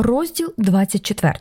Розділ 24.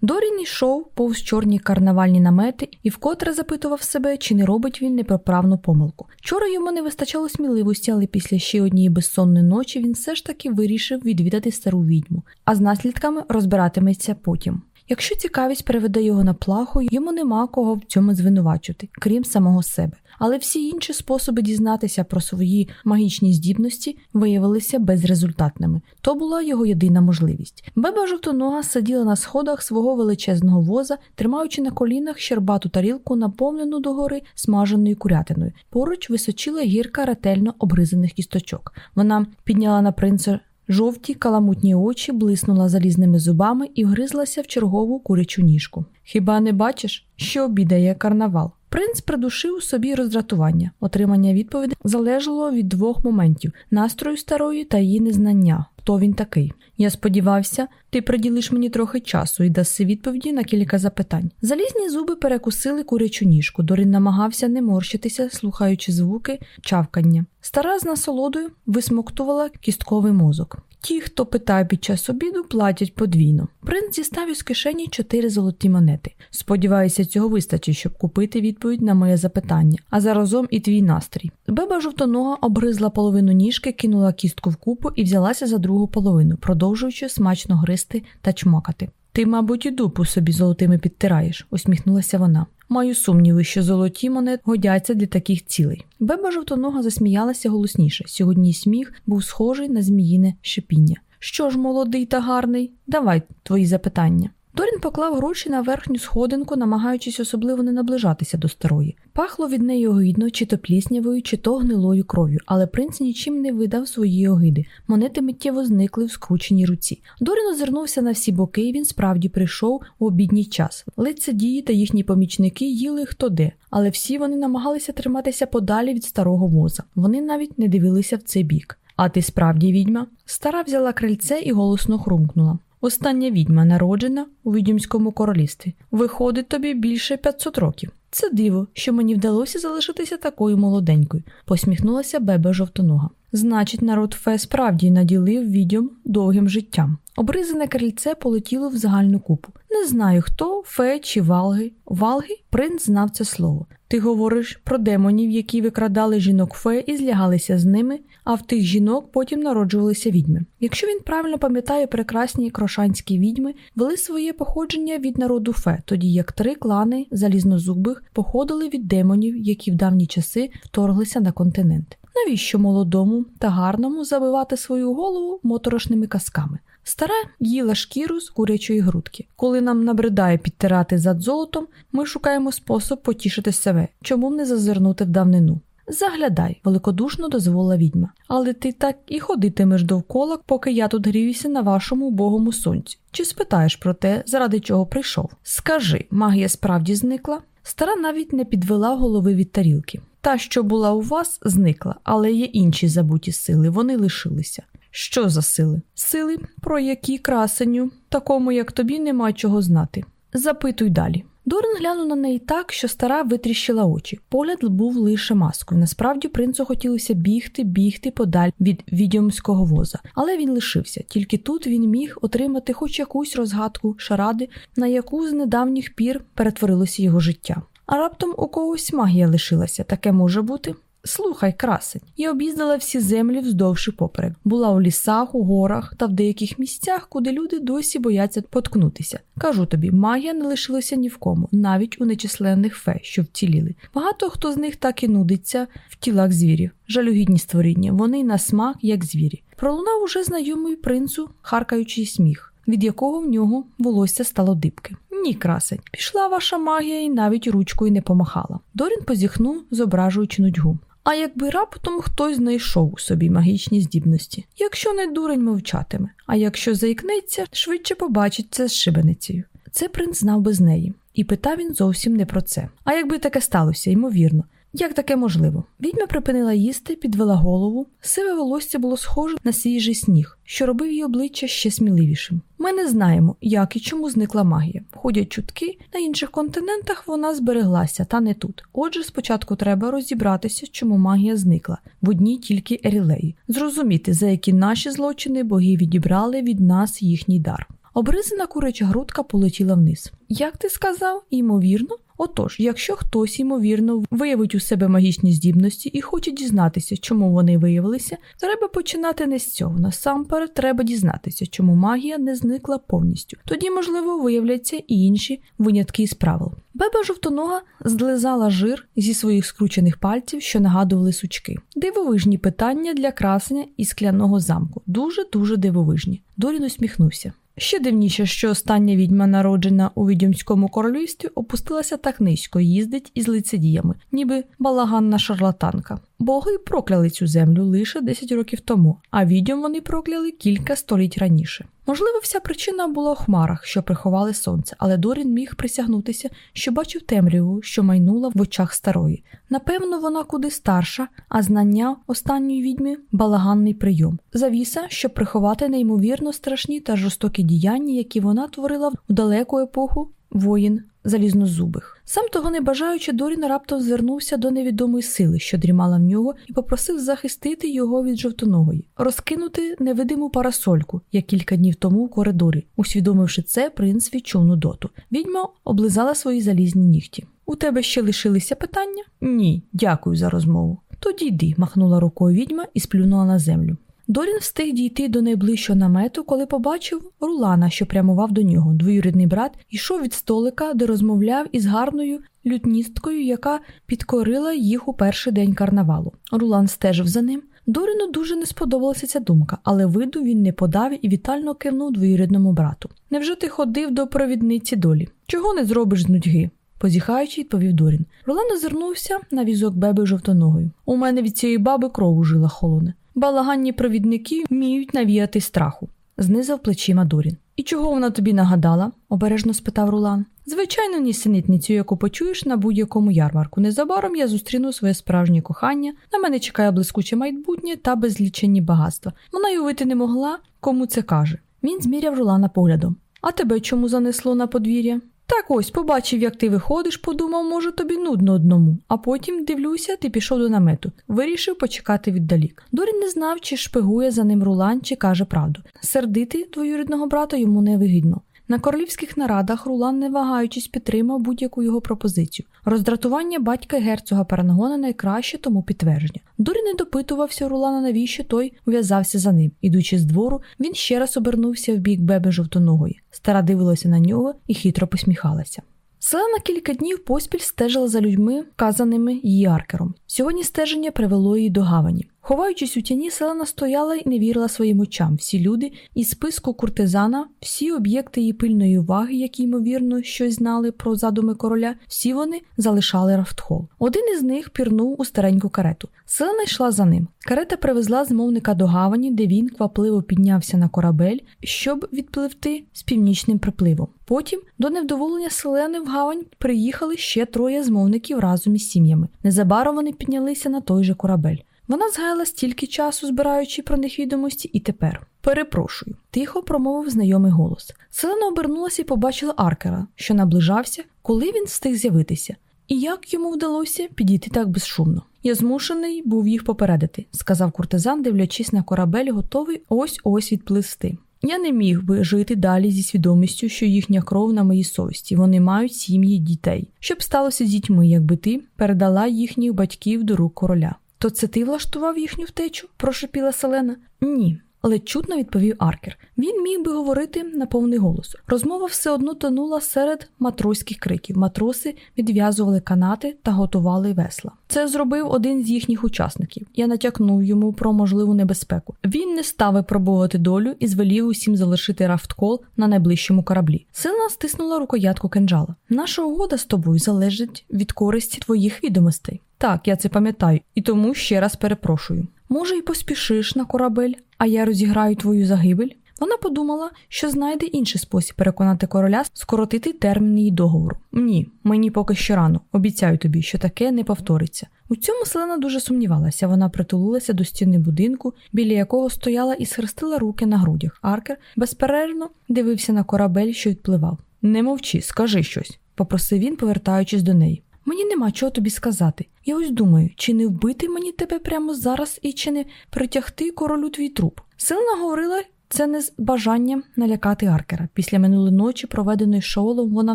Дорін йшов повз чорні карнавальні намети і вкотре запитував себе, чи не робить він непоправну помилку. Вчора йому не вистачало сміливості, але після ще однієї безсонної ночі він все ж таки вирішив відвідати стару відьму, а з наслідками розбиратиметься потім. Якщо цікавість переведе його на плаху, йому нема кого в цьому звинувачувати, крім самого себе. Але всі інші способи дізнатися про свої магічні здібності виявилися безрезультатними. То була його єдина можливість. Беба жовтонога сиділа на сходах свого величезного воза, тримаючи на колінах щербату тарілку, наповнену догори смаженою курятиною. Поруч височила гірка ретельно обгризаних кісточок. Вона підняла на принца Жовті каламутні очі блиснула залізними зубами і вгризлася в чергову курячу ніжку. Хіба не бачиш, що обідає карнавал? Принц придушив собі роздратування. Отримання відповіді залежало від двох моментів настрою старої та її незнання. Хто він такий? Я сподівався, ти приділиш мені трохи часу і даси відповіді на кілька запитань. Залізні зуби перекусили курячу ніжку. Дорін намагався не морщитися, слухаючи звуки чавкання. Стара з насолодою висмоктувала кістковий мозок. Ті, хто питає під час обіду, платять подвійно. Принц дістав із кишені чотири золоті монети. Сподіваюся, цього вистачить, щоб купити відповідь на моє запитання, а заразом і твій настрій. Беба жовтонога обгризла половину ніжки, кинула кістку в купу і взялася за другу половину, продовжуючи смачно гризти та чмокати. Ти, мабуть, і дупу собі золотими підтираєш, усміхнулася вона. Маю сумніви, що золоті монети годяться для таких цілей. Беба жовтонога засміялася голосніше. Сьогодні сміх був схожий на зміїне шипіння. Що ж, молодий та гарний, давай твої запитання. Дорін поклав гроші на верхню сходинку, намагаючись особливо не наближатися до старої. Пахло від неї огидно, чи то пліснявою, чи то гнилою кров'ю, але принц нічим не видав своєї огиди. Монети миттєво зникли в скрученій руці. Дорін озирнувся на всі боки, і він справді прийшов у обідній час. Лицедії та їхні помічники їли хто де, але всі вони намагалися триматися подалі від старого воза. Вони навіть не дивилися в цей бік. А ти справді відьма? Стара взяла крильце і голосно хрумкнула. Остання відьма народжена у відьомському королівстві. Виходить тобі більше 500 років. Це диво, що мені вдалося залишитися такою молоденькою, посміхнулася беба жовтонога. Значить, народ Фе справді наділив відьом довгим життям. Обризане крильце полетіло в загальну купу. Не знаю, хто, фе чи валги. Валги принц знав це слово. Ти говориш про демонів, які викрадали жінок фе і злягалися з ними, а в тих жінок потім народжувалися відьми. Якщо він правильно пам'ятає, прекрасні крошанські відьми вели своє походження від народу фе, тоді як три клани залізнозубих походили від демонів, які в давні часи вторглися на континент. Навіщо молодому та гарному забивати свою голову моторошними казками? Стара їла шкіру з курячої грудки. Коли нам набридає підтирати зад золотом, ми шукаємо спосіб потішити себе, чому не зазирнути в давнину. Заглядай, великодушно дозволила відьма, але ти так і ходитимеш довкола, поки я тут гріюся на вашому убогому сонці. Чи спитаєш про те, заради чого прийшов? Скажи, магія справді зникла? Стара навіть не підвела голови від тарілки. Та, що була у вас, зникла, але є інші забуті сили, вони лишилися. Що за сили? Сили, про які красеню, такому як тобі, нема чого знати. Запитуй далі. Дорин глянув на неї так, що стара витріщила очі. Погляд був лише маскою. Насправді принцу хотілося бігти, бігти подаль від відьомського воза, але він лишився. Тільки тут він міг отримати хоч якусь розгадку шаради, на яку з недавніх пір перетворилося його життя. А раптом у когось магія лишилася. Таке може бути. Слухай, красень, я об'їздила всі землі вздовж і поперек. Була у лісах, у горах та в деяких місцях, куди люди досі бояться поткнутися. Кажу тобі, магія не лишилася ні в кому, навіть у нечисленних фе, що вціліли. Багато хто з них так і нудиться в тілах звірів, жалюгідні створіння, вони на смак, як звірі. Пролунав уже знайомий принцу, харкаючий сміх. Від якого в нього волосся стало дибки. Ні, красень, пішла ваша магія і навіть ручкою не помахала. Дорін позіхнув, зображуючи нудьгу. А якби раптом хтось знайшов у собі магічні здібності, якщо не дурень мовчатиме, а якщо заікнеться, швидше побачиться з шибеницею. Це принц знав без неї, і питав він зовсім не про це. А якби таке сталося, ймовірно. Як таке можливо? Відьма припинила їсти, підвела голову, сиве волосся було схоже на свіжий сніг, що робив її обличчя ще сміливішим. Ми не знаємо, як і чому зникла магія. Ходять чутки, на інших континентах вона збереглася, та не тут. Отже, спочатку треба розібратися, чому магія зникла в одній тільки ерілеї, зрозуміти, за які наші злочини боги відібрали від нас їхній дар. Обризана куряча грудка полетіла вниз. Як ти сказав, ймовірно? Отож, якщо хтось, ймовірно, виявить у себе магічні здібності і хоче дізнатися, чому вони виявилися, треба починати не з цього. Насамперед треба дізнатися, чому магія не зникла повністю. Тоді, можливо, виявляться і інші винятки із правил. Беба жовтонога злизала жир зі своїх скручених пальців, що нагадували сучки. Дивовижні питання для красення і скляного замку. Дуже дуже дивовижні. Дорін усміхнувся. Ще дивніше, що остання відьма, народжена у відьомському королівстві, опустилася так низько, їздить із лицедіями, ніби балаганна шарлатанка. Боги прокляли цю землю лише 10 років тому, а відьом вони прокляли кілька століть раніше. Можливо, вся причина була у хмарах, що приховали сонце, але Дорін міг присягнутися, що бачив темряву, що майнула в очах старої. Напевно, вона куди старша, а знання останньої відьми балаганний прийом. Завіса, щоб приховати неймовірно страшні та жорстокі діяння, які вона творила в далеку епоху воїн залізнозубих. Сам того не бажаючи, Дорін раптом звернувся до невідомої сили, що дрімала в нього, і попросив захистити його від жовтоногої, розкинути невидиму парасольку, як кілька днів тому в коридорі. Усвідомивши це, принц відчув нудоту. Відьма облизала свої залізні нігті. У тебе ще лишилися питання? Ні, дякую за розмову. Тоді йди, махнула рукою відьма і сплюнула на землю. Дорін встиг дійти до найближчого намету, коли побачив Рулана, що прямував до нього. Двоюрідний брат йшов від столика, де розмовляв із гарною лютністкою, яка підкорила їх у перший день карнавалу. Рулан стежив за ним. Доріну дуже не сподобалася ця думка, але виду він не подав і вітально кивнув двоюрідному брату. Невже ти ходив до провідниці долі? Чого не зробиш з нудьги? Позіхаючи, відповів Дорін. Рулан озирнувся на візок беби жовтоногою. У мене від цієї баби кров у жила холоне. Балаганні провідники вміють навіяти страху, знизав плечима Дорін. І чого вона тобі нагадала? обережно спитав Рулан. Звичайно, нісенітницю, яку почуєш на будь-якому ярмарку. Незабаром я зустріну своє справжнє кохання, на мене чекає блискуче майбутнє та безліченні багатства. Вона й увити не могла, кому це каже. Він зміряв Рулана поглядом. А тебе чому занесло на подвір'я? Так ось побачив, як ти виходиш, подумав, може, тобі нудно одному. А потім, дивлюся, ти пішов до намету. Вирішив почекати віддалік. Дорін не знав, чи шпигує за ним Рулан, чи каже правду. Сердити двоюрідного брата йому не вигідно. На королівських нарадах Рулан, не вагаючись, підтримав будь-яку його пропозицію. Роздратування батька герцога Парангона найкраще тому підтвердження. Дурі не допитувався Рулана, навіщо той ув'язався за ним. Ідучи з двору, він ще раз обернувся в бік беби жовтоногої. Стара дивилася на нього і хитро посміхалася. Селена кілька днів поспіль стежила за людьми, вказаними її аркером. Сьогодні стеження привело її до гавані. Ховаючись у тіні, селена стояла і не вірила своїм очам. Всі люди із списку куртизана, всі об'єкти її пильної уваги, які ймовірно щось знали про задуми короля, всі вони залишали рафтхол. Один із них пірнув у стареньку карету. Селена йшла за ним. Карета привезла змовника до гавані, де він квапливо піднявся на корабель, щоб відпливти з північним припливом. Потім до невдоволення селени в гавань приїхали ще троє змовників разом із сім'ями. Незабаром вони піднялися на той же корабель. Вона згаяла стільки часу, збираючи про них відомості, і тепер. Перепрошую, тихо промовив знайомий голос. Селена обернулася і побачила аркера, що наближався, коли він встиг з'явитися. І як йому вдалося підійти так безшумно? Я змушений був їх попередити, сказав куртизан, дивлячись на корабель, готовий ось ось відплисти. Я не міг би жити далі зі свідомістю, що їхня кров на моїй совісті, вони мають сім'ї дітей. Що б сталося з дітьми, якби ти передала їхніх батьків до рук короля? То це ти влаштував їхню втечу? прошепіла Селена. Ні. Але чутно відповів Аркер. Він міг би говорити на повний голос. Розмова все одно тонула серед матроських криків. Матроси відв'язували канати та готували весла. Це зробив один з їхніх учасників. Я натякнув йому про можливу небезпеку. Він не став випробувати долю і звелів усім залишити рафткол на найближчому кораблі. Сила стиснула рукоятку кинджала. Наша угода з тобою залежить від користі твоїх відомостей. Так, я це пам'ятаю, і тому ще раз перепрошую. Може, й поспішиш на корабель, а я розіграю твою загибель? Вона подумала, що знайде інший спосіб переконати короля скоротити термін її договору. Ні, мені поки що рано. Обіцяю тобі, що таке не повториться. У цьому Селена дуже сумнівалася. Вона притулилася до стіни будинку, біля якого стояла і схрестила руки на грудях. Аркер безперервно дивився на корабель, що відпливав. Не мовчи, скажи щось, попросив він, повертаючись до неї. Мені нема чого тобі сказати. Я ось думаю, чи не вбити мені тебе прямо зараз і чи не притягти королю твій труп. Селена говорила це не з бажанням налякати Аркера. Після минулої ночі, проведеної Шаолом, вона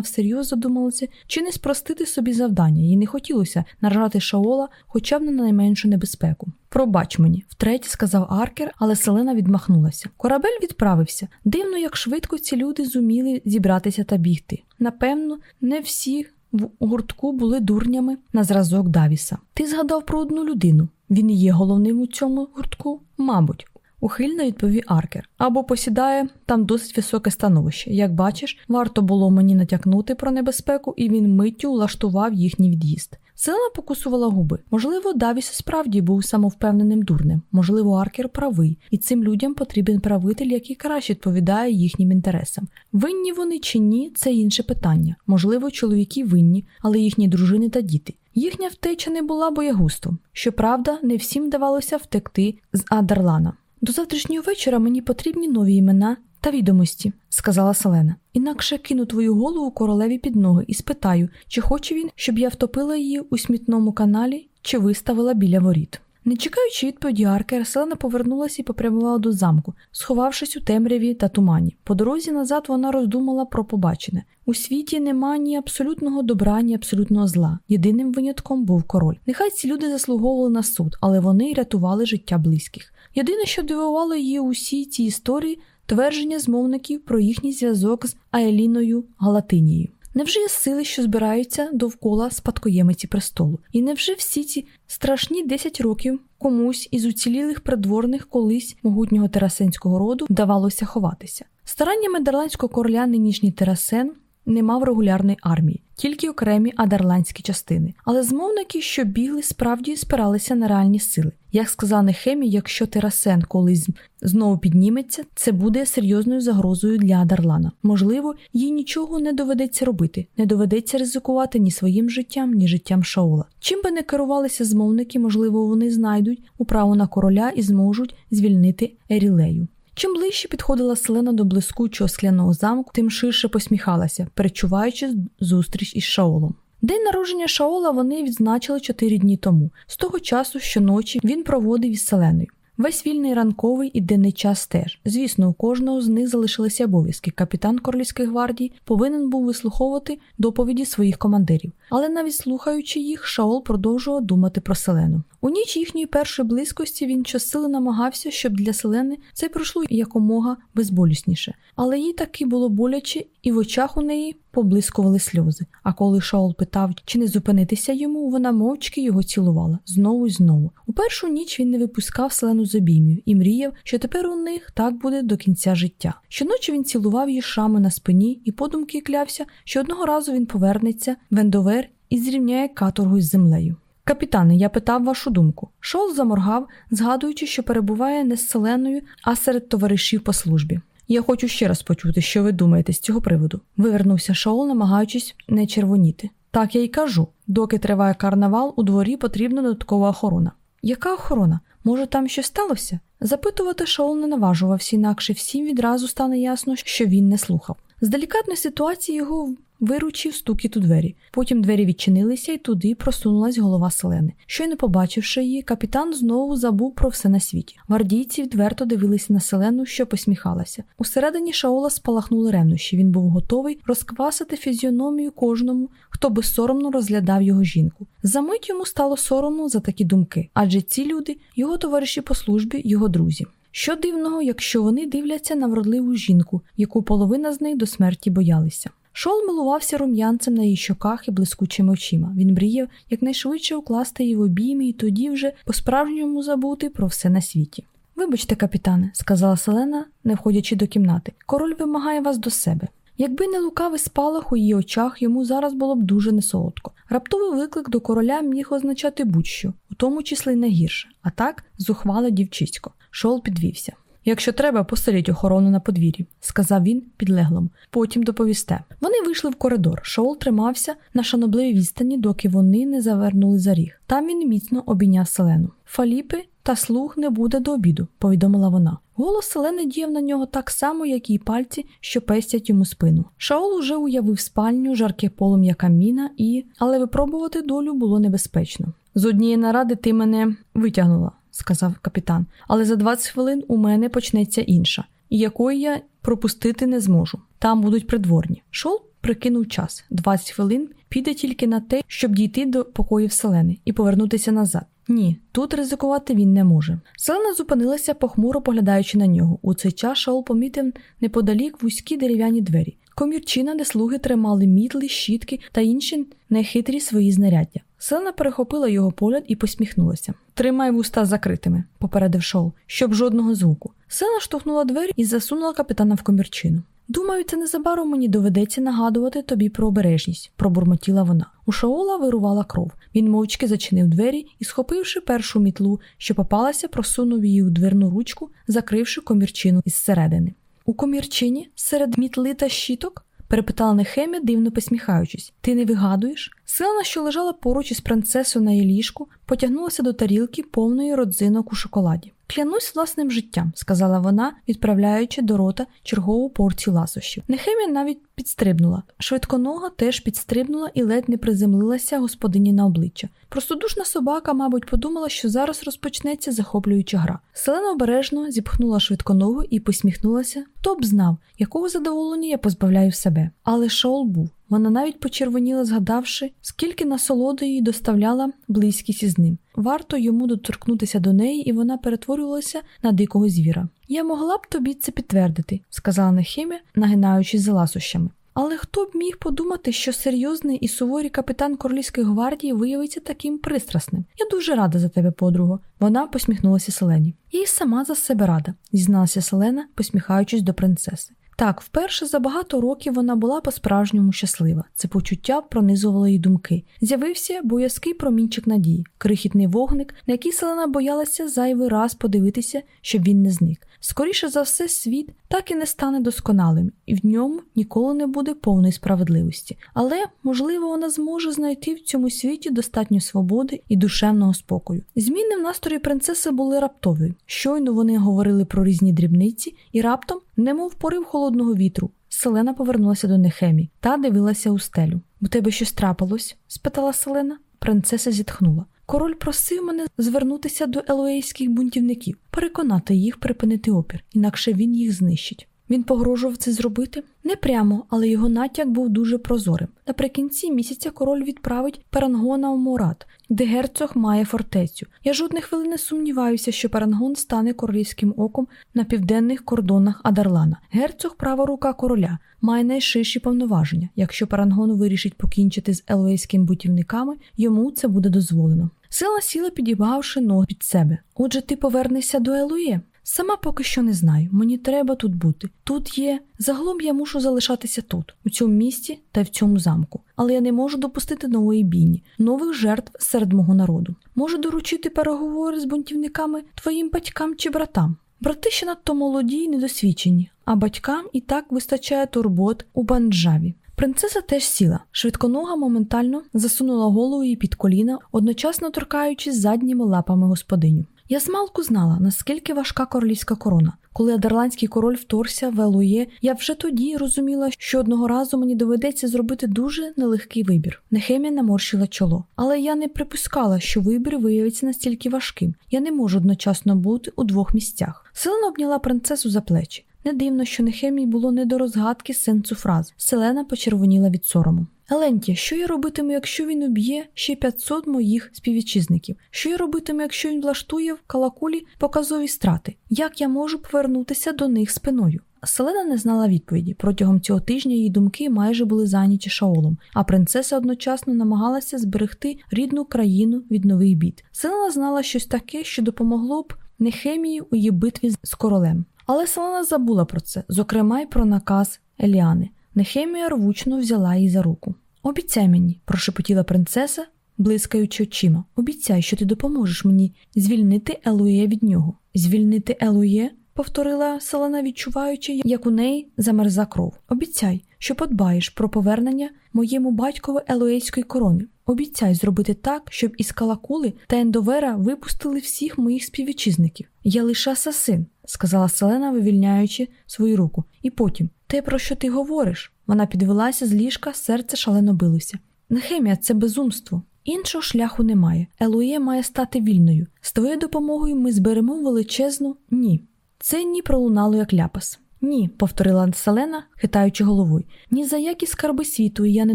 всерйоз задумалася, чи не спростити собі завдання, їй не хотілося наражати Шаола хоча б на найменшу небезпеку. Пробач мені, втретє сказав Аркер, але Селена відмахнулася. Корабель відправився. Дивно, як швидко ці люди зуміли зібратися та бігти. Напевно, не всі в гуртку були дурнями на зразок Давіса. Ти згадав про одну людину. Він є головним у цьому гуртку? Мабуть, ухильно відповів Аркер. Або посідає там досить високе становище. Як бачиш, варто було мені натякнути про небезпеку, і він миттю влаштував їхній від'їзд. Селена покусувала губи. Можливо, Давіс справді був самовпевненим дурнем. Можливо, Аркер правий, і цим людям потрібен правитель, який краще відповідає їхнім інтересам. Винні вони чи ні, це інше питання. Можливо, чоловіки винні, але їхні дружини та діти. Їхня втеча не була боягустом. Щоправда, не всім вдавалося втекти з Адерлана. До завтрашнього вечора мені потрібні нові імена та відомості, сказала Селена. Інакше кину твою голову королеві під ноги і спитаю, чи хоче він, щоб я втопила її у смітному каналі, чи виставила біля воріт. Не чекаючи відповіді Аркера, Селена повернулася і попрямувала до замку, сховавшись у темряві та тумані. По дорозі назад вона роздумала про побачене. У світі нема ні абсолютного добра, ні абсолютного зла. Єдиним винятком був король. Нехай ці люди заслуговували на суд, але вони рятували життя близьких. Єдине, що дивувало її усі ці історії, твердження змовників про їхній зв'язок з Аеліною Галатинією. Невже є сили, що збираються довкола спадкоємиці престолу? І невже всі ці страшні 10 років комусь із уцілілих придворних колись могутнього терасенського роду вдавалося ховатися? Стараннями медерландського короля нинішній терасен не мав регулярної армії, тільки окремі адерландські частини. Але змовники, що бігли, справді спиралися на реальні сили. Як сказав Нехемі, якщо Терасен колись знову підніметься, це буде серйозною загрозою для Адарлана. Можливо, їй нічого не доведеться робити, не доведеться ризикувати ні своїм життям, ні життям Шаола. Чим би не керувалися змовники, можливо, вони знайдуть управу на короля і зможуть звільнити Ерілею. Чим ближче підходила селена до блискучого скляного замку, тим ширше посміхалася, перечуваючи зустріч із Шаолом. День народження Шаола вони відзначили чотири дні тому. З того часу, щоночі він проводив із селеною. Весь вільний ранковий і денний час теж. Звісно, у кожного з них залишилися обов'язки. Капітан Королівської гвардії повинен був вислуховувати доповіді своїх командирів, але навіть слухаючи їх, Шаол продовжував думати про селену. У ніч їхньої першої близькості він щосили намагався, щоб для селени це пройшло якомога безболісніше, але їй таки було боляче, і в очах у неї поблискували сльози. А коли Шаол питав, чи не зупинитися йому, вона мовчки його цілувала знову і знову. У першу ніч він не випускав селену з обіймів і мріяв, що тепер у них так буде до кінця життя. Щоночі він цілував її шами на спині і подумки клявся, що одного разу він повернеться в Ендовер і зрівняє каторгу з землею. Капітане, я питав вашу думку. Шол заморгав, згадуючи, що перебуває не з селеною, а серед товаришів по службі. Я хочу ще раз почути, що ви думаєте з цього приводу. Вивернувся Шоул, намагаючись не червоніти. Так я й кажу, доки триває карнавал, у дворі потрібна додаткова охорона. Яка охорона? Може, там щось сталося? Запитувати Шоул не наважувався, інакше всім відразу стане ясно, що він не слухав. З делікатної ситуації його виручив стукіт у двері. Потім двері відчинилися, і туди просунулась голова селени. Щойно побачивши її, капітан знову забув про все на світі. Гвардійці відверто дивилися на селену, що посміхалася. Усередині Шаола спалахнули ревнощі. Він був готовий розквасити фізіономію кожному, хто безсоромно розглядав його жінку. Замить йому стало соромно за такі думки, адже ці люди його товариші по службі, його друзі. Що дивного, якщо вони дивляться на вродливу жінку, яку половина з них до смерті боялися. Шол милувався рум'янцем на її щоках і блискучими очима. Він мріяв якнайшвидше укласти її в обійми і тоді вже по-справжньому забути про все на світі. Вибачте, капітане, сказала Селена, не входячи до кімнати, король вимагає вас до себе. Якби не лукавий спалах у її очах, йому зараз було б дуже несолодко. Раптовий виклик до короля міг означати будь-що, у тому числі не гірше, а так зухвало дівчисько. Шол підвівся. Якщо треба, посиліть охорону на подвір'ї, сказав він підлеглому. Потім доповісте. Вони вийшли в коридор. Шоул тримався на шанобливій відстані, доки вони не завернули за ріг. Там він міцно обійняв селену. Фаліпи та слуг не буде до обіду, повідомила вона. Голос селени діяв на нього так само, як і пальці, що пестять йому спину. Шаол уже уявив спальню, жарке полум'я каміна і, але випробувати долю було небезпечно. З однієї наради ти мене витягнула сказав капітан, але за 20 хвилин у мене почнеться інша. якої я пропустити не зможу. Там будуть придворні. Шол прикинув час 20 хвилин, піде тільки на те, щоб дійти до покоїв Селени і повернутися назад. Ні, тут ризикувати він не може. Селена зупинилася, похмуро поглядаючи на нього. У цей час Шаул помітив неподалік вузькі дерев'яні двері. Комірчина, де слуги тримали мітли, щітки та інші нехитрі свої знаряддя. Селена перехопила його погляд і посміхнулася. Тримай вуста закритими, попередив Шоу, щоб жодного звуку. Селена штовхнула двері і засунула капітана в комірчину. Думаю, це незабаром мені доведеться нагадувати тобі про обережність, пробурмотіла вона. У Шаола вирувала кров. Він мовчки зачинив двері і, схопивши першу мітлу, що попалася, просунув її у дверну ручку, закривши комірчину із середини. У комірчині серед мітли та щіток? перепитала Нехемія, дивно посміхаючись. Ти не вигадуєш? Селена, що лежала поруч із принцесою на її ліжку, потягнулася до тарілки повної родзинок у шоколаді. Клянусь власним життям, сказала вона, відправляючи до рота чергову порцію ласощів. Нехемія навіть підстрибнула. Швидконога теж підстрибнула і ледь не приземлилася господині на обличчя. Простодушна собака, мабуть, подумала, що зараз розпочнеться захоплююча гра. Селена обережно зіпхнула швидконогу і посміхнулася. Хто б знав, якого задоволення я позбавляю себе. Але Шоул був. Вона навіть почервоніла, згадавши, скільки насолоди їй доставляла близькість із ним. Варто йому доторкнутися до неї, і вона перетворювалася на дикого звіра. Я могла б тобі це підтвердити, сказала Нехімія, нагинаючись за ласощами. Але хто б міг подумати, що серйозний і суворий капітан Королівської гвардії виявиться таким пристрасним? Я дуже рада за тебе, подруго. Вона посміхнулася Селені. Я й сама за себе рада, зізналася Селена, посміхаючись до принцеси. Так, вперше за багато років вона була по-справжньому щаслива. Це почуття пронизувало її думки. З'явився боязкий промінчик надії, крихітний вогник, на який селена боялася зайвий раз подивитися, щоб він не зник. Скоріше за все, світ так і не стане досконалим, і в ньому ніколи не буде повної справедливості. Але, можливо, вона зможе знайти в цьому світі достатньо свободи і душевного спокою. Зміни в настрої принцеси були раптові. Щойно вони говорили про різні дрібниці, і раптом, немов порив холодного вітру, Селена повернулася до Нехемі та дивилася у стелю. У тебе щось трапилось? спитала Селена. Принцеса зітхнула. Король просив мене звернутися до елоейських бунтівників, переконати їх припинити опір, інакше він їх знищить. Він погрожував це зробити не прямо, але його натяк був дуже прозорим. Наприкінці місяця король відправить Парангона у Мурат, де герцог має фортецю. Я жодних хвилин не сумніваюся, що Парангон стане королівським оком на південних кордонах Адарлана. Герцог, права рука короля, має найширші повноваження. Якщо Парангон вирішить покінчити з елоейськими бунтівниками, йому це буде дозволено. Сила сіла, підібгавши ноги під себе. Отже, ти повернешся до Елує? Сама поки що не знаю. Мені треба тут бути. Тут є. Загалом я мушу залишатися тут, у цьому місті та в цьому замку. Але я не можу допустити нової бійні, нових жертв серед мого народу. Можу доручити переговори з бунтівниками твоїм батькам чи братам. Брати ще надто молоді й недосвідчені, а батькам і так вистачає турбот у банджаві. Принцеса теж сіла. Швидконога моментально засунула голову їй під коліна, одночасно торкаючись задніми лапами господиню. Я змалку знала, наскільки важка королівська корона. Коли адерландський король вторгся в Елує, я вже тоді розуміла, що одного разу мені доведеться зробити дуже нелегкий вибір. Нехемія наморщила чоло, але я не припускала, що вибір виявиться настільки важким. Я не можу одночасно бути у двох місцях. Селена обняла принцесу за плечі. Не дивно, що Нехемії було не до розгадки сенсу фраз. Селена почервоніла від сорому. Еленті, що я робитиму, якщо він уб'є ще 500 моїх співвітчизників? Що я робитиму, якщо він влаштує в калакулі показові страти? Як я можу повернутися до них спиною? Селена не знала відповіді. Протягом цього тижня її думки майже були зайняті шаолом, а принцеса одночасно намагалася зберегти рідну країну від нових бід. Селена знала щось таке, що допомогло б Нехемії у її битві з королем. Але Селена забула про це, зокрема й про наказ Еліани. Нехемія рвучно взяла її за руку. Обіцяй мені, прошепотіла принцеса, блискаючи очима. Обіцяй, що ти допоможеш мені звільнити Елоє від нього. Звільнити Елує? Повторила Селена, відчуваючи, як у неї замерза кров. Обіцяй, що подбаєш про повернення моєму батькові Елоейської корони. Обіцяй зробити так, щоб із Калакули та Ендовера випустили всіх моїх співвітчизників. Я лише асасин, сказала Селена, вивільняючи свою руку. І потім, те, про що ти говориш? Вона підвелася з ліжка, серце шалено билося. Нехемія, це безумство. Іншого шляху немає. Елує має стати вільною. З твоєю допомогою ми зберемо величезну ні. Це ні пролунало як ляпас. Ні, повторила Селена, хитаючи головою. Ні за які скарби світу я не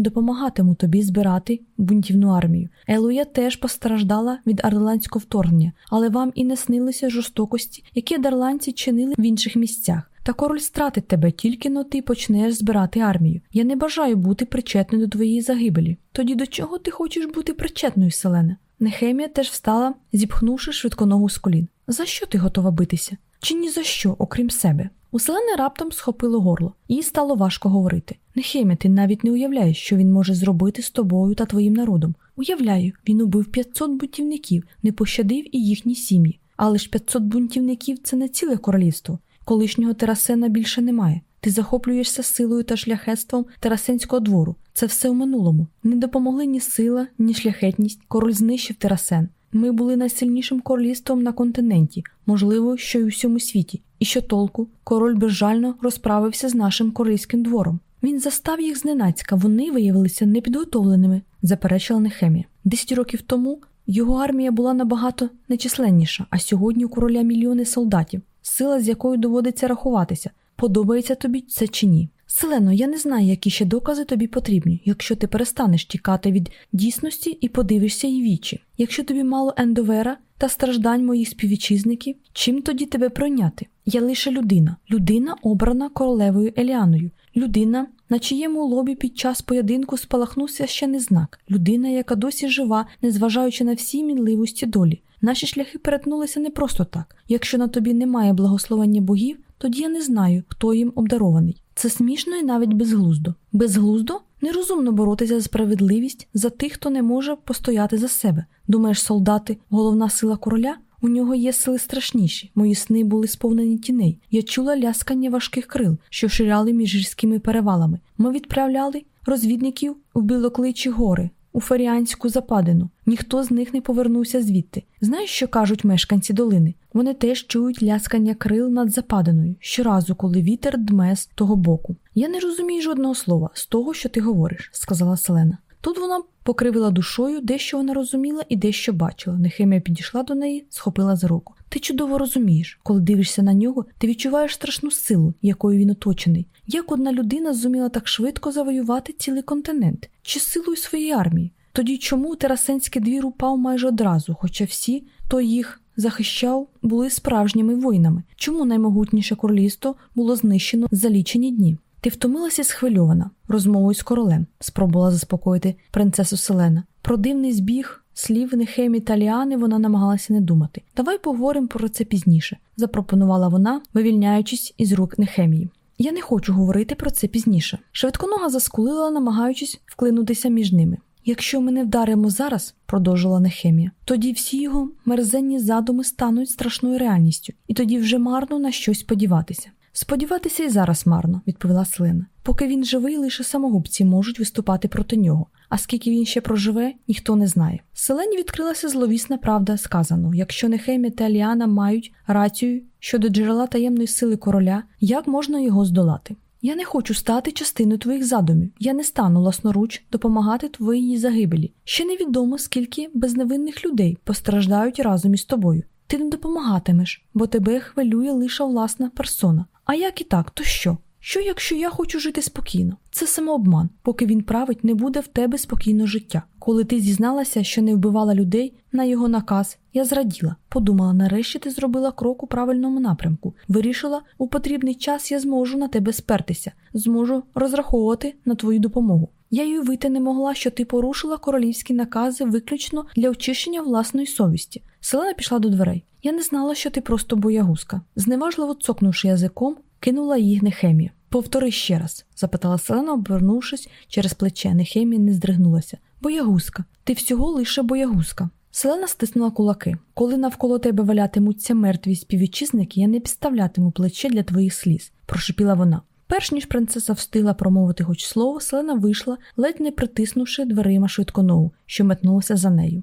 допомагатиму тобі збирати бунтівну армію. Елуя теж постраждала від арландського вторгнення, але вам і не снилися жорстокості, які дарландці чинили в інших місцях. Та король стратить тебе, тільки но ти почнеш збирати армію. Я не бажаю бути причетною до твоєї загибелі. Тоді до чого ти хочеш бути причетною, Селена? Нехемія теж встала, зіпхнувши швидконогу з колін. За що ти готова битися? Чи ні за що, окрім себе? У Селени раптом схопило горло, їй стало важко говорити. Нехемія, ти навіть не уявляєш, що він може зробити з тобою та твоїм народом. Уявляю, він убив 500 бунтівників, не пощадив і їхні сім'ї. Але ж 500 бунтівників це не ціле королівство. Колишнього терасена більше немає. Ти захоплюєшся силою та шляхетством терасенського двору. Це все у минулому. Не допомогли ні сила, ні шляхетність. Король знищив терасен. Ми були найсильнішим королівством на континенті, можливо, що й у всьому світі. І що толку, король безжально розправився з нашим корейським двором. Він застав їх зненацька, вони виявилися непідготовленими, заперечила Нехемія. Десять років тому його армія була набагато нечисленніша, а сьогодні у короля мільйони солдатів, сила, з якою доводиться рахуватися. Подобається тобі це чи ні? Селено, я не знаю, які ще докази тобі потрібні, якщо ти перестанеш тікати від дійсності і подивишся її вічі. Якщо тобі мало ендовера та страждань моїх співвітчизників, чим тоді тебе пройняти? Я лише людина, людина, обрана королевою Еліаною, людина, на чиєму лобі під час поєдинку спалахнув священий знак, людина, яка досі жива, незважаючи на всі мінливості долі. Наші шляхи перетнулися не просто так. Якщо на тобі немає благословення богів, тоді я не знаю, хто їм обдарований. Це смішно і навіть безглуздо. Безглуздо нерозумно боротися за справедливість за тих, хто не може постояти за себе. Думаєш, солдати, головна сила короля? У нього є сили страшніші. Мої сни були сповнені тіней. Я чула ляскання важких крил, що ширяли між гірськими перевалами. Ми відправляли розвідників у білокличі гори, у Фаріанську западину. Ніхто з них не повернувся звідти. Знаєш, що кажуть мешканці долини? Вони теж чують ляскання крил над западиною щоразу, коли вітер дме з того боку. Я не розумію жодного слова з того, що ти говориш, сказала Селена. Тут вона покривила душою, дещо вона розуміла і дещо бачила. Нехемія підійшла до неї, схопила за руку. Ти чудово розумієш, коли дивишся на нього, ти відчуваєш страшну силу, якою він оточений. Як одна людина зуміла так швидко завоювати цілий континент чи силою своєї армії? Тоді чому Терасенський двір упав майже одразу, хоча всі, хто їх захищав, були справжніми воїнами? Чому наймогутніше королівство було знищено за лічені дні? Ти втомилася схвильована розмовою з королем, спробувала заспокоїти принцесу Селена. Про дивний збіг слів Нехемі та Ліани вона намагалася не думати. Давай поговоримо про це пізніше, запропонувала вона, вивільняючись із рук Нехемії. Я не хочу говорити про це пізніше. Швидконога заскулила, намагаючись вклинутися між ними. Якщо ми не вдаримо зараз, продовжила Нехемія, тоді всі його мерзенні задуми стануть страшною реальністю, і тоді вже марно на щось сподіватися. Сподіватися і зараз марно, відповіла Слина. Поки він живий, лише самогубці можуть виступати проти нього, а скільки він ще проживе, ніхто не знає. Селені відкрилася зловісна правда сказано: якщо Нехемія та Аліана мають рацію щодо джерела таємної сили короля, як можна його здолати? Я не хочу стати частиною твоїх задумів. Я не стану власноруч допомагати твоїй загибелі. Ще невідомо, скільки безневинних людей постраждають разом із тобою. Ти не допомагатимеш, бо тебе хвилює лише власна персона. А як і так, то що? Що, якщо я хочу жити спокійно? Це самообман. Поки він править, не буде в тебе спокійного життя. Коли ти зізналася, що не вбивала людей на його наказ, я зраділа, подумала, нарешті ти зробила крок у правильному напрямку. Вирішила, у потрібний час я зможу на тебе спертися, зможу розраховувати на твою допомогу. Я й уявити не могла, що ти порушила королівські накази виключно для очищення власної совісті. Селена пішла до дверей. Я не знала, що ти просто боягузка. Зневажливо цокнувши язиком, кинула їх Нехемія. Повтори ще раз, запитала Селена, обернувшись через плече. Нехемія не здригнулася. Боягузка, ти всього лише боягузка. Селена стиснула кулаки. Коли навколо тебе валятимуться мертві співвітчизники, я не підставлятиму плече для твоїх сліз, прошепіла вона. Перш ніж принцеса встигла промовити хоч слово, Селена вийшла, ледь не притиснувши дверима швидконову, що метнулася за нею.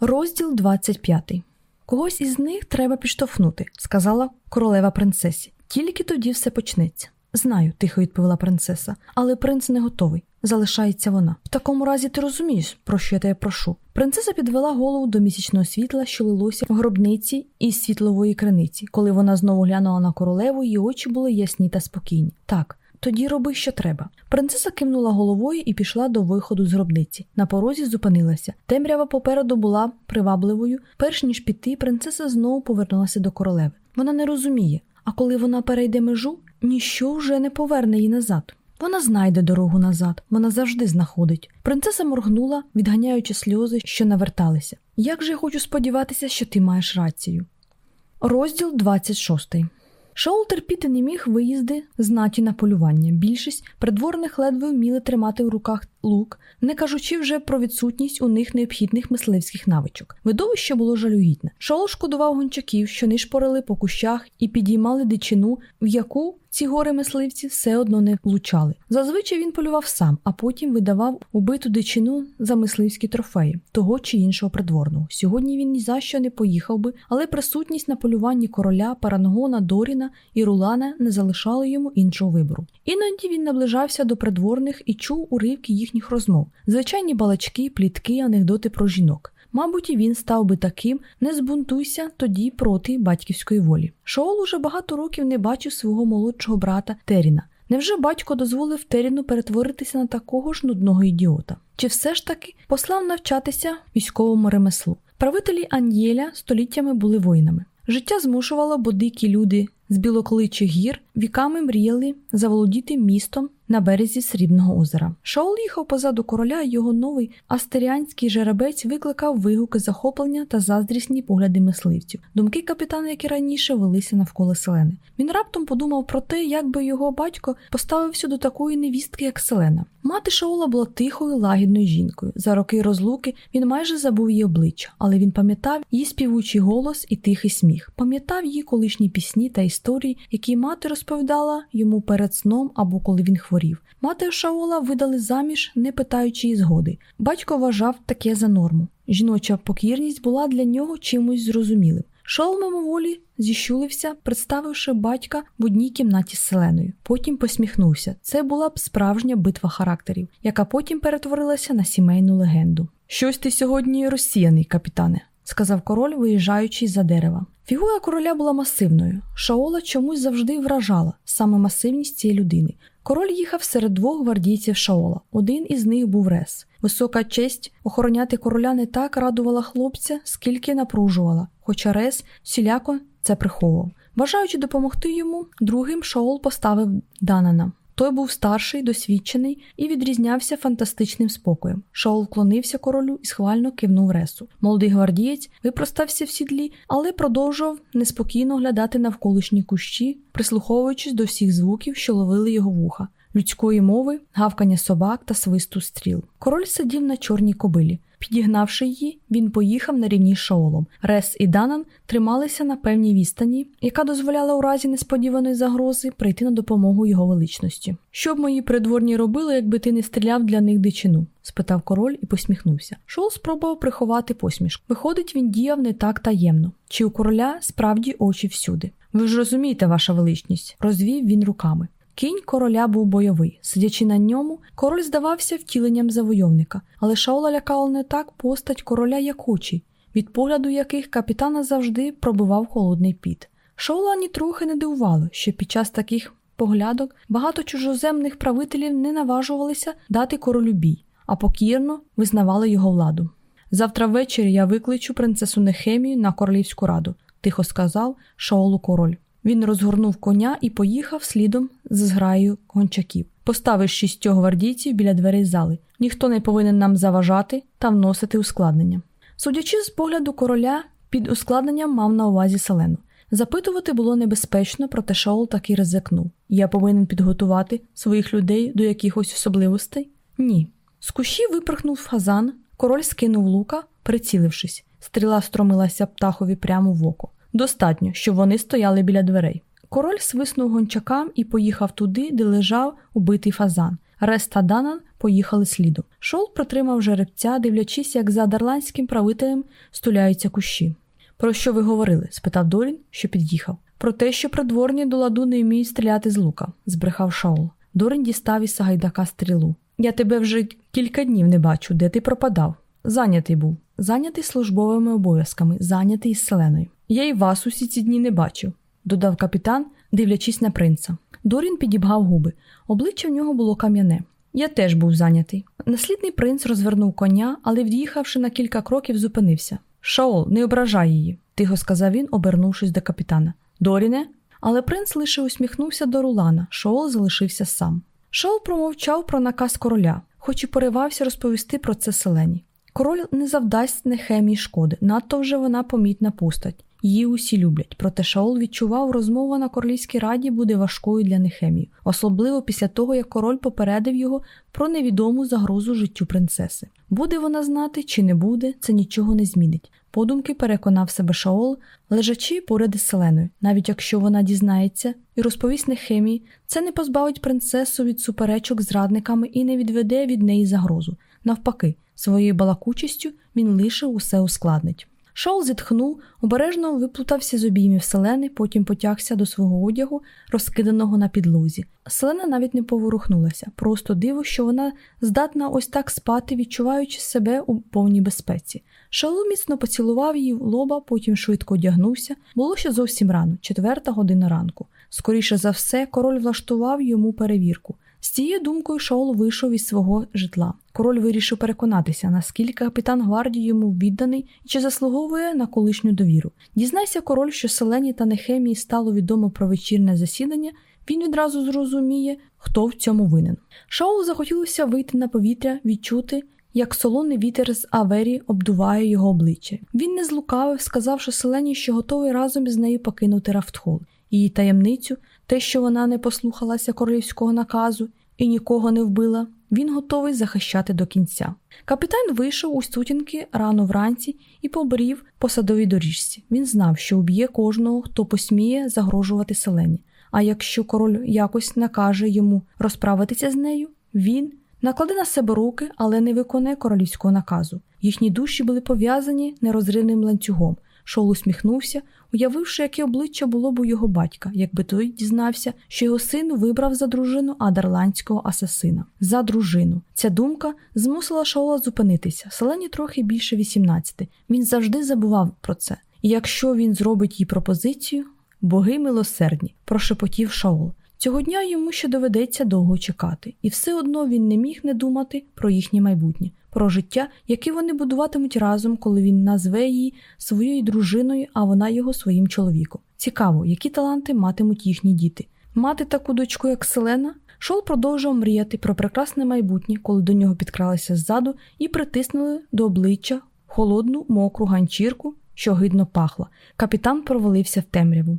Розділ 25 Когось із них треба підштовхнути, сказала королева принцесі. Тільки тоді все почнеться. Знаю, тихо відповіла принцеса, але принц не готовий. Залишається вона. В такому разі ти розумієш, про що я тебе прошу. Принцеса підвела голову до місячного світла, що лилося в гробниці із світлової криниці. Коли вона знову глянула на королеву, її очі були ясні та спокійні. Так, тоді роби, що треба. Принцеса кивнула головою і пішла до виходу з гробниці. На порозі зупинилася. Темрява попереду була привабливою. Перш ніж піти, принцеса знову повернулася до королеви. Вона не розуміє, а коли вона перейде межу, ніщо вже не поверне її назад. Вона знайде дорогу назад, вона завжди знаходить. Принцеса моргнула, відганяючи сльози, що наверталися. Як же я хочу сподіватися, що ти маєш рацію? Розділ 26 Шоул терпіти не міг виїзди знаті на полювання. Більшість придворних ледве вміли тримати в руках лук, не кажучи вже про відсутність у них необхідних мисливських навичок. Видовище було жалюгідне. Шоул шкодував гончаків, що нишпорили по кущах і підіймали дичину, в яку ці гори мисливці все одно не влучали. Зазвичай він полював сам, а потім видавав убиту дичину за мисливські трофеї того чи іншого придворного. Сьогодні він ні за що не поїхав би, але присутність на полюванні короля, Парангона, Доріна і Рулана не залишали йому іншого вибору. Іноді він наближався до придворних і чув уривки їхніх розмов, звичайні балачки, плітки, анекдоти про жінок. Мабуть, і він став би таким, не збунтуйся тоді проти батьківської волі. Шоул уже багато років не бачив свого молодшого брата Теріна. Невже батько дозволив Теріну перетворитися на такого ж нудного ідіота? Чи все ж таки послав навчатися військовому ремеслу? Правителі Ан'єля століттями були воїнами. Життя змушувало, бо дикі люди з білокличих гір віками мріяли заволодіти містом на березі Срібного озера. Шаол їхав позаду короля, і його новий астеріанський жеребець викликав вигуки захоплення та заздрісні погляди мисливців. Думки капітана, як і раніше, велися навколо селени. Він раптом подумав про те, як би його батько поставився до такої невістки, як Селена. Мати Шаола була тихою, лагідною жінкою. За роки розлуки він майже забув її обличчя, але він пам'ятав її співучий голос і тихий сміх, пам'ятав її колишні пісні та історії, які мати розповідала йому перед сном або коли він хворів. Мати Шаола видали заміж, не питаючи її згоди. Батько вважав таке за норму. Жіноча покірність була для нього чимось зрозумілим. Шоу мимоволі зіщулився, представивши батька в одній кімнаті з селеною. Потім посміхнувся. Це була б справжня битва характерів, яка потім перетворилася на сімейну легенду. Щось ти сьогодні розсіяний, капітане, сказав король, виїжджаючи за дерева. Фігура короля була масивною. Шаола чомусь завжди вражала саме масивність цієї людини. Король їхав серед двох гвардійців Шаола. Один із них був Рес. Висока честь охороняти короля не так радувала хлопця, скільки напружувала, хоча Рес всіляко це приховував. Бажаючи допомогти йому, другим Шаол поставив Данана. Той був старший, досвідчений і відрізнявся фантастичним спокоєм. Шаол вклонився королю і схвально кивнув ресу. Молодий гвардієць випростався в сідлі, але продовжував неспокійно глядати навколишні кущі, прислуховуючись до всіх звуків, що ловили його вуха. Людської мови, гавкання собак та свисту стріл. Король сидів на чорній кобилі. Підігнавши її, він поїхав на рівні з Шаолом. Рес і Данан трималися на певній відстані, яка дозволяла у разі несподіваної загрози прийти на допомогу його величності. Що б мої придворні робили, якби ти не стріляв для них дичину? спитав король і посміхнувся. Шоул спробував приховати посмішку. Виходить, він діяв не так таємно. Чи у короля справді очі всюди? Ви ж розумієте, ваша величність, розвів він руками. Кінь короля був бойовий. Сидячи на ньому, король здавався втіленням завойовника, але Шаула лякала не так постать короля, як очі, від погляду яких капітана завжди пробивав холодний піт. Шаула ні трохи не дивувало, що під час таких поглядок багато чужоземних правителів не наважувалися дати королю бій, а покірно визнавали його владу. Завтра ввечері я викличу принцесу Нехемію на королівську раду, тихо сказав Шаолу король. Він розгорнув коня і поїхав слідом з зграєю гончаків. Поставив шістьох гвардійців біля дверей зали. Ніхто не повинен нам заважати та вносити ускладнення. Судячи з погляду короля, під ускладненням мав на увазі селену. Запитувати було небезпечно, проте Шаол таки ризикнув. Я повинен підготувати своїх людей до якихось особливостей? Ні. З кущі виприхнув фазан, король скинув лука, прицілившись. Стріла стромилася птахові прямо в око. Достатньо, щоб вони стояли біля дверей. Король свиснув гончакам і поїхав туди, де лежав убитий фазан. Рес та Данан поїхали слідом. Шол протримав жеребця, дивлячись, як за дарландським правителем стуляються кущі. Про що ви говорили? спитав Дорін, що під'їхав. Про те, що придворні до ладу не вміють стріляти з лука, збрехав Шаул. Дорін дістав із Сагайдака стрілу. Я тебе вже кілька днів не бачу, де ти пропадав. Зайнятий був, зайнятий службовими обов'язками, зайнятий із селеною. Я й вас усі ці дні не бачив, додав капітан, дивлячись на принца. Дорін підібгав губи. Обличчя в нього було кам'яне. Я теж був зайнятий. Наслідний принц розвернув коня, але, від'їхавши на кілька кроків, зупинився. Шаол, не ображай її, тихо сказав він, обернувшись до капітана. Доріне? Але принц лише усміхнувся до Рулана. Шаол залишився сам. Шаол промовчав про наказ короля, хоч і поривався розповісти про це селені. Король не завдасть Нехемії шкоди, надто вже вона помітна постать. Її усі люблять, проте Шаол відчував, розмова на королівській раді буде важкою для Нехемії, особливо після того, як король попередив його про невідому загрозу життю принцеси. Буде вона знати чи не буде, це нічого не змінить. Подумки переконав себе Шаол, лежачи поряд із селеною, навіть якщо вона дізнається і розповість Нехемії, це не позбавить принцесу від суперечок з радниками і не відведе від неї загрозу. Навпаки, своєю балакучістю він лише усе ускладнить. Шаул зітхнув, обережно виплутався з обіймів селени, потім потягся до свого одягу, розкиданого на підлозі. Селена навіть не поворухнулася, просто диво, що вона здатна ось так спати, відчуваючи себе у повній безпеці. Шаул міцно поцілував її в лоба, потім швидко одягнувся. Було ще зовсім рано, четверта година ранку. Скоріше за все, король влаштував йому перевірку. З цією думкою Шаол вийшов із свого житла. Король вирішив переконатися, наскільки капітан гвардії йому відданий і чи заслуговує на колишню довіру. Дізнайся король, що Селені та Нехемії стало відомо про вечірне засідання. Він відразу зрозуміє, хто в цьому винен. Шаолу захотілося вийти на повітря, відчути, як солоний вітер з Авері обдуває його обличчя. Він не злукавив, сказавши Селені, що готовий разом із нею покинути Рафтхол. Її таємницю, те, що вона не послухалася королівського наказу і нікого не вбила, він готовий захищати до кінця. Капітан вийшов у сутінки рано вранці і побрів по садовій доріжці. Він знав, що уб'є кожного, хто посміє загрожувати селені. А якщо король якось накаже йому розправитися з нею, він накладе на себе руки, але не виконає королівського наказу. Їхні душі були пов'язані нерозривним ланцюгом. Шол усміхнувся, уявивши, яке обличчя було б у його батька, якби той дізнався, що його син вибрав за дружину адерландського асасина. За дружину. Ця думка змусила Шоула зупинитися. Селені трохи більше 18. Він завжди забував про це. І якщо він зробить їй пропозицію, боги милосердні, прошепотів Шаол. Цього дня йому ще доведеться довго чекати, і все одно він не міг не думати про їхнє майбутнє про життя, яке вони будуватимуть разом, коли він назве її своєю дружиною, а вона його своїм чоловіком. Цікаво, які таланти матимуть їхні діти. Мати таку дочку, як Селена. Шол продовжував мріяти про прекрасне майбутнє, коли до нього підкралися ззаду і притиснули до обличчя холодну мокру ганчірку, що гидно пахла. Капітан провалився в темряву.